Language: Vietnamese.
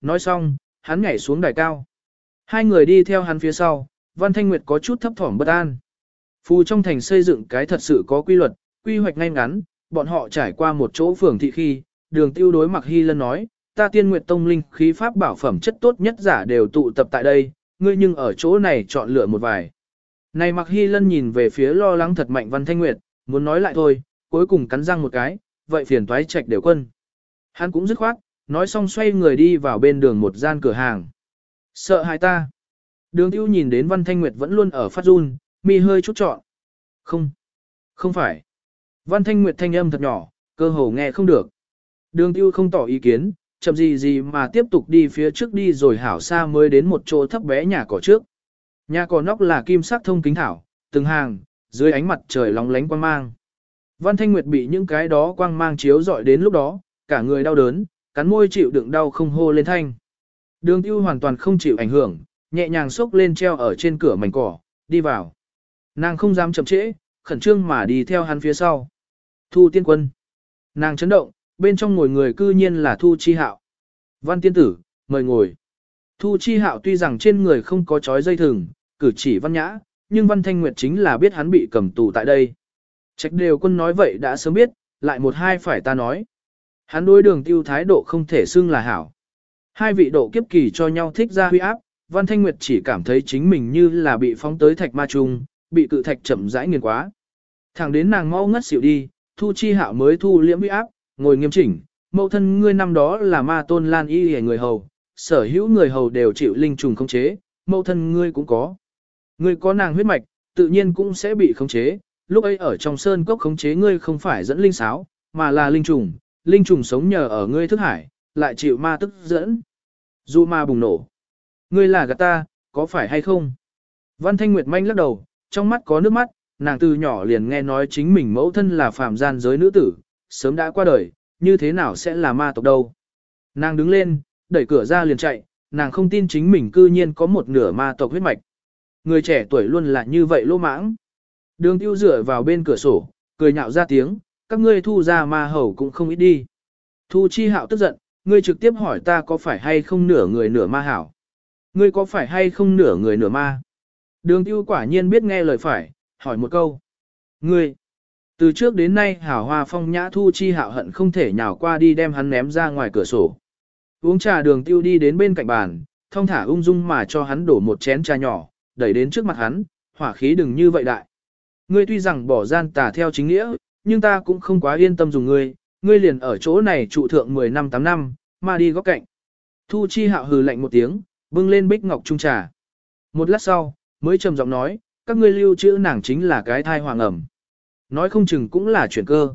nói xong, hắn nhảy xuống đài cao. Hai người đi theo hắn phía sau, Văn Thanh Nguyệt có chút thấp thỏm bất an. Phù trong thành xây dựng cái thật sự có quy luật, quy hoạch ngay ngắn, bọn họ trải qua một chỗ phường thị khi, đường tiêu đối mặc hy lân nói, ta tiên nguyệt tông linh khí pháp bảo phẩm chất tốt nhất giả đều tụ tập tại đây, ngươi nhưng ở chỗ này chọn lựa một vài. Này mặc hy lân nhìn về phía lo lắng thật mạnh Văn Thanh Nguyệt, muốn nói lại thôi, cuối cùng cắn răng một cái, vậy phiền toái trạch đều quân. Hắn cũng dứt khoát, nói xong xoay người đi vào bên đường một gian cửa hàng. Sợ hại ta. Đường tiêu nhìn đến Văn Thanh Nguyệt vẫn luôn ở phát run, mi hơi chút trọn. Không. Không phải. Văn Thanh Nguyệt thanh âm thật nhỏ, cơ hồ nghe không được. Đường tiêu không tỏ ý kiến, chậm gì gì mà tiếp tục đi phía trước đi rồi hảo xa mới đến một chỗ thấp bé nhà cỏ trước. Nhà cỏ nóc là kim sắc thông kính thảo, từng hàng, dưới ánh mặt trời lóng lánh quang mang. Văn Thanh Nguyệt bị những cái đó quang mang chiếu dọi đến lúc đó, cả người đau đớn, cắn môi chịu đựng đau không hô lên thanh. Đường tiêu hoàn toàn không chịu ảnh hưởng, nhẹ nhàng xốc lên treo ở trên cửa mảnh cỏ, đi vào. Nàng không dám chậm trễ, khẩn trương mà đi theo hắn phía sau. Thu tiên quân. Nàng chấn động, bên trong ngồi người cư nhiên là Thu Chi Hạo. Văn tiên tử, mời ngồi. Thu Chi Hạo tuy rằng trên người không có trói dây thừng, cử chỉ văn nhã, nhưng Văn Thanh Nguyệt chính là biết hắn bị cầm tù tại đây. Trách đều quân nói vậy đã sớm biết, lại một hai phải ta nói. Hắn đối đường tiêu thái độ không thể xưng là hảo. Hai vị độ kiếp kỳ cho nhau thích ra huy áp, Văn Thanh Nguyệt chỉ cảm thấy chính mình như là bị phóng tới thạch ma trung, bị cự thạch chậm rãi nghiền quá. Thẳng đến nàng mau ngất xỉu đi, Thu Chi Hạo mới thu liễm huy áp, ngồi nghiêm chỉnh, mẫu thân ngươi năm đó là ma tôn lan y hề người hầu, sở hữu người hầu đều chịu linh trùng khống chế, mẫu thân ngươi cũng có. Ngươi có nàng huyết mạch, tự nhiên cũng sẽ bị khống chế, lúc ấy ở trong sơn cốc khống chế ngươi không phải dẫn linh sáo, mà là linh trùng, linh trùng sống nhờ ở ngươi thức hải, lại chịu ma tức dẫn. Dù ma bùng nổ. Ngươi là gạt ta, có phải hay không? Văn Thanh Nguyệt manh lắc đầu, trong mắt có nước mắt, nàng từ nhỏ liền nghe nói chính mình mẫu thân là phàm gian giới nữ tử, sớm đã qua đời, như thế nào sẽ là ma tộc đâu. Nàng đứng lên, đẩy cửa ra liền chạy, nàng không tin chính mình cư nhiên có một nửa ma tộc huyết mạch. Người trẻ tuổi luôn là như vậy lô mãng. Đường tiêu rửa vào bên cửa sổ, cười nhạo ra tiếng, các ngươi thu ra ma hầu cũng không ít đi. Thu chi hạo tức giận, ngươi trực tiếp hỏi ta có phải hay không nửa người nửa ma hảo. Ngươi có phải hay không nửa người nửa ma? Đường tiêu quả nhiên biết nghe lời phải, hỏi một câu. Ngươi, từ trước đến nay hảo hoa phong nhã thu chi hạo hận không thể nhào qua đi đem hắn ném ra ngoài cửa sổ. Uống trà đường tiêu đi đến bên cạnh bàn, thông thả ung dung mà cho hắn đổ một chén trà nhỏ, đẩy đến trước mặt hắn, hỏa khí đừng như vậy đại. Ngươi tuy rằng bỏ gian tà theo chính nghĩa, nhưng ta cũng không quá yên tâm dùng ngươi, ngươi liền ở chỗ này trụ thượng 10 năm 8 năm, mà đi góc cạnh. Thu chi hạo hừ lạnh một tiếng, bưng lên bích ngọc trung trà. Một lát sau, mới trầm giọng nói, các ngươi lưu trữ nàng chính là cái thai hoàng ẩm. Nói không chừng cũng là chuyển cơ.